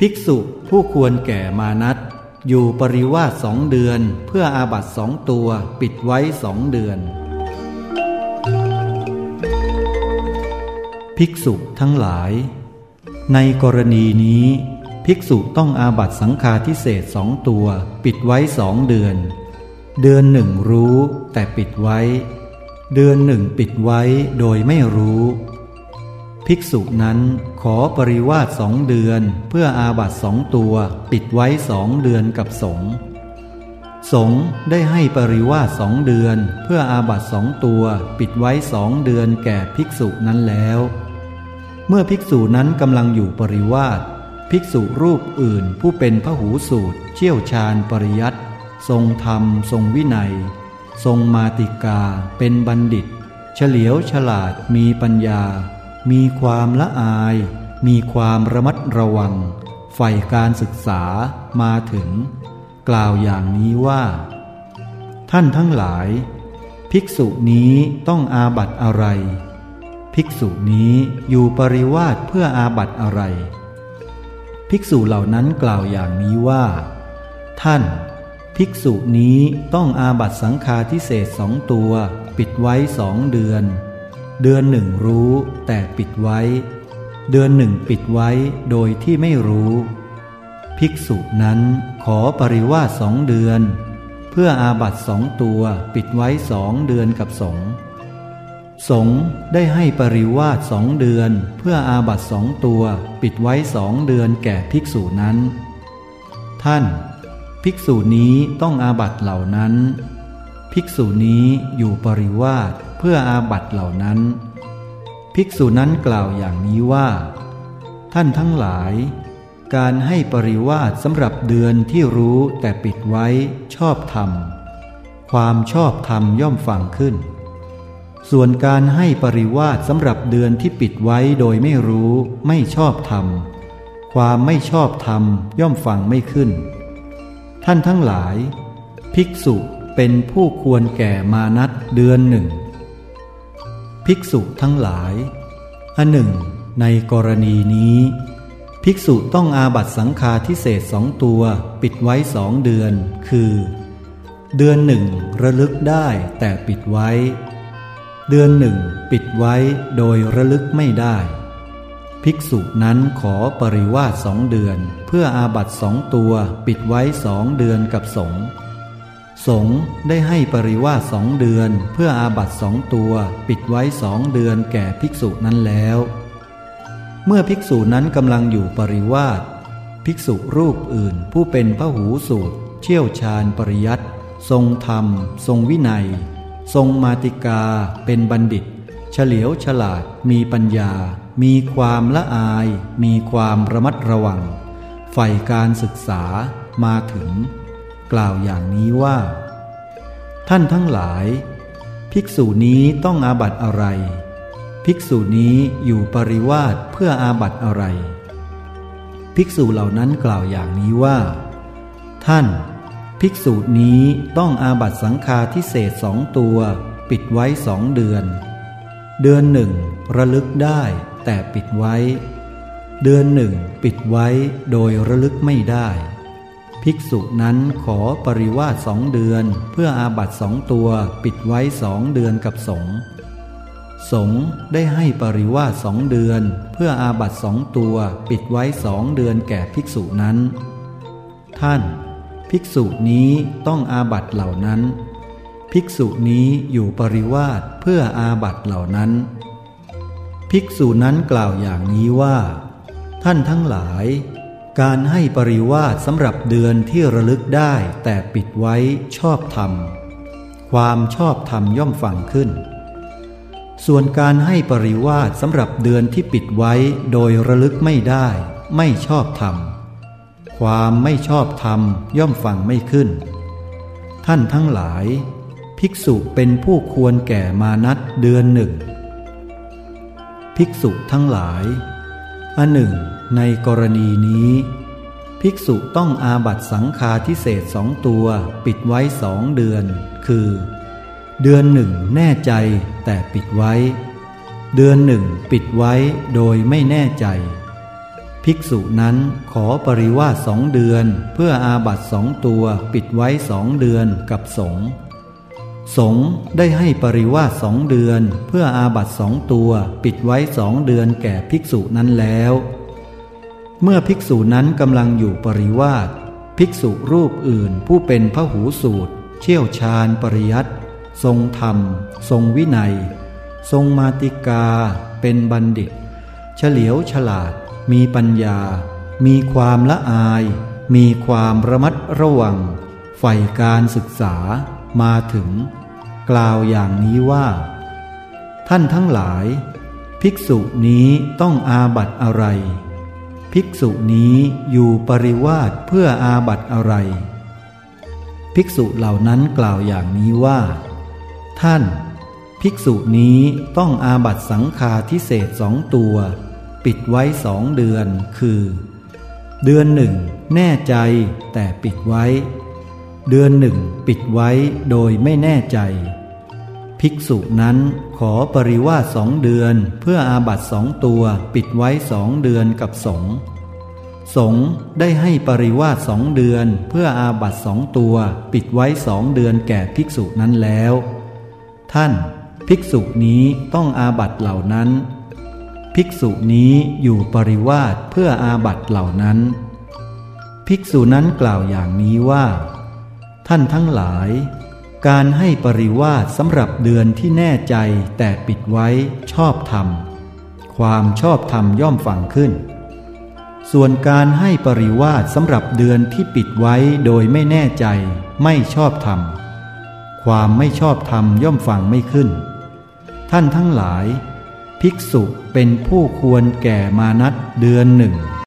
ภิกษุผู้ควรแก่มานัตอยู่ปริวาสสองเดือน เพื่ออาบัตสองตัวปิดไว้สองเดือน ภิกษุทั้งหลาย ในกรณีนี้ ภิกษุต้องอาบัตสังฆาทิเศษสองตัว ปิดไว้สองเดือน เดือนหนึ่งรู้แต่ปิดไว้ เดือนหนึ่งปิดไว้โดยไม่รู้ ภิกษุนั้นขอปริวาสสองเดือน เพื่ออาบัตสองตัว ปิดไว้สองเดือนกับสงสงได้ให้ปริวาสสองเดือน เพื่ออาบัตสองตัว ปิดไว้สองเดือนแก่ภิกษุนั้นแล้ว เมื่อภิกษุนั้นกำลังอยู่ปริวาสภิกษุรูปอื่นผู้เป็นพระหูสูตร เชี่ยวชาญปริยัตทรงธรรม ทรงวินัย ทรงมาติกา เป็นบัณฑิต เฉลียวฉลาดมีปัญญา มีความละอาย มีความระมัดระวังใฝ่การศึกษามาถึง กล่าวอย่างนี้ว่า ท่านทั้งหลาย ภิกษุนี้ต้องอาบัตอะไร ภิกษุนี้อยู่ปริวาสเพื่ออาบัตอะไร ภิกษุเหล่านั้นกล่าวอย่างนี้ว่า ท่าน ภิกษุนี้ต้องอาบัตสังฆาทิเศษสองตัว ปิดไว้สองเดือน เดือนหนึ่งรู้แต่ปิดไว้ เดือนหนึ่งปิดไว้โดยที่ไม่รู้ ภิกษุนั้นขอปริวาสสองเดือน เพื่ออาบัตสองตัวปิดไว้สองเดือนกับสงสงได้ให้ปริวาสสองเดือน เพื่ออาบัตสองตัวปิดไว้สองเดือนแก่ภิกษุนั้น ท่าน ภิกษุนี้ต้องอาบัตเหล่านั้น ภิกษุนี้อยู่ปริวาส เพื่ออาบัตเหล่านั้น ภิกษุนั้นกล่าวอย่างนี้ว่า ท่านทั้งหลาย การให้ปริวาสสำหรับเดือนที่รู้แต่ปิดไว้ชอบธรรม ความชอบธรรมย่อมฟังขึ้น ส่วนการให้ปริวาสสำหรับเดือนที่ปิดไว้โดยไม่รู้ไม่ชอบธรรม ความไม่ชอบธรรมย่อมฟังไม่ขึ้น ท่านทั้งหลาย ภิกษุเป็นผู้ควรแก่มานัดเดือนหนึ่ง ภิกษุทั้งหลาย อันหนึ่ง ในกรณีนี้ ภิกษุต้องอาบัตสังฆาทิเศษสองตัวปิดไว้สองเดือน คือ เดือนหนึ่งระลึกได้แต่ปิดไว้ เดือนหนึ่งปิดไว้โดยระลึกไม่ได้ ภิกษุนั้นขอปริวาสสองเดือน เพื่ออาบัตสองตัวปิดไว้สองเดือนกับสงฆ์ สงได้ให้ปริวาสสองเดือน เพื่ออาบัตสองตัวปิดไว้สองเดือนแก่ภิกษุนั้นแล้ว เมื่อภิกษุนั้นกำลังอยู่ปริวาสภิกษุรูปอื่นผู้เป็นพระหูสูตร เชี่ยวชาญปริยัตทรงธรรม ทรงวินัย ทรงมาติกา เป็นบัณฑิต เฉลียวฉลาด มีปัญญา มีความละอาย มีความระมัดระวังใฝ่การศึกษามาถึง กล่าวอย่างนี้ว่า ท่านทั้งหลาย ภิกษุนี้ต้องอาบัตอะไร ภิกษุนี้อยู่ปริวาสเพื่ออาบัตอะไร ภิกษุเหล่านั้นกล่าวอย่างนี้ว่า ท่าน ภิกษุนี้ต้องอาบัตสังฆาทิเศษสองตัว ปิดไว้สองเดือน เดือนหนึ่งระลึกได้แต่ปิดไว้ เดือนหนึ่งปิดไว้โดยระลึกไม่ได้ ภิกษุนั้นขอปริวาสสองเดือน เพื่ออาบัตสองตัวปิดไว้สองเดือนกับสงสงได้ให้ปริวาสสองเดือน เพื่ออาบัตสองตัวปิดไว้สองเดือนแก่ภิกษุนั้น ท่าน ภิกษุนี้ต้องอาบัตเหล่านั้น ภิกษุนี้อยู่ปริวาสเพื่ออาบัตเหล่านั้น ภิกษุนั้นกล่าวอย่างนี้ว่า ท่านทั้งหลาย การให้ปริวาสสำหรับเดือนที่ระลึกได้แต่ปิดไว้ชอบธรรม ความชอบธรรมย่อมฟังขึ้น ส่วนการให้ปริวาสสำหรับเดือนที่ปิดไว้โดยระลึกไม่ได้ ไม่ชอบธรรม ความไม่ชอบธรรมย่อมฟังไม่ขึ้น ท่านทั้งหลาย ภิกษุเป็นผู้ควรแก่มานัดเดือนหนึ่ง ภิกษุทั้งหลาย อันหนึ่ง ในกรณีนี้ ภิกษุต้องอาบัตสังฆาทิเศษสองตัวปิดไว้สองเดือน คือ เดือนหนึ่งแน่ใจแต่ปิดไว้ เดือนหนึ่งปิดไว้โดยไม่แน่ใจ ภิกษุนั้นขอปริวาสสองเดือน เพื่ออาบัตสองตัวปิดไว้สองเดือนกับสงฆ์ สงได้ให้ปริวาสสองเดือน เพื่ออาบัตสองตัวปิดไว้สองเดือนแก่ภิกษุนั้นแล้ว เมื่อภิกษุนั้นกำลังอยู่ปริวาสภิกษุรูปอื่นผู้เป็นพระหูสูตร เชี่ยวชาญปริยัตทรงธรรม ทรงวินัย ทรงมาติกา เป็นบัณฑิต เฉลียวฉลาด มีปัญญา มีความละอาย มีความระมัดระวังใฝ่การศึกษา มาถึง กล่าวอย่างนี้ว่า ท่านทั้งหลาย ภิกษุนี้ต้องอาบัตอะไร ภิกษุนี้อยู่ปริวาสเพื่ออาบัตอะไร ภิกษุเหล่านั้นกล่าวอย่างนี้ว่า ท่าน ภิกษุนี้ต้องอาบัตสังฆาทิเศษสองตัว ปิดไว้สองเดือนคือ เดือนหนึ่งแน่ใจแต่ปิดไว้ เดือนหนึ่งปิดไว้โดยไม่แน่ใจ ภิกษุนั้นขอปริวาสสองเดือนเพื่ออาบัตสองตัวปิดไว้สองเดือนกับสงสงได้ให้ปริวาสสองเดือนเพื่ออาบัตสองตัวปิดไว้สองเดือนแก่ภิกษุนั้นแล้ว ท่าน ภิกษุนี้ต้องอาบัตเหล่านั้น ภิกษุนี้อยู่ปริวาสเพื่ออาบัตเหล่านั้น ภิกษุนั้นกล่าวอย่างนี้ว่า ท่านทั้งหลาย การให้ปริวาสสำหรับเดือนที่แน่ใจแต่ปิดไว้ชอบธรรม ความชอบธรรมย่อมฟังขึ้น ส่วนการให้ปริวาสสำหรับเดือนที่ปิดไว้โดยไม่แน่ใจไม่ชอบธรรม ความไม่ชอบธรรมย่อมฟังไม่ขึ้น ท่านทั้งหลาย ภิกษุเป็นผู้ควรแก่มานัดเดือนหนึ่ง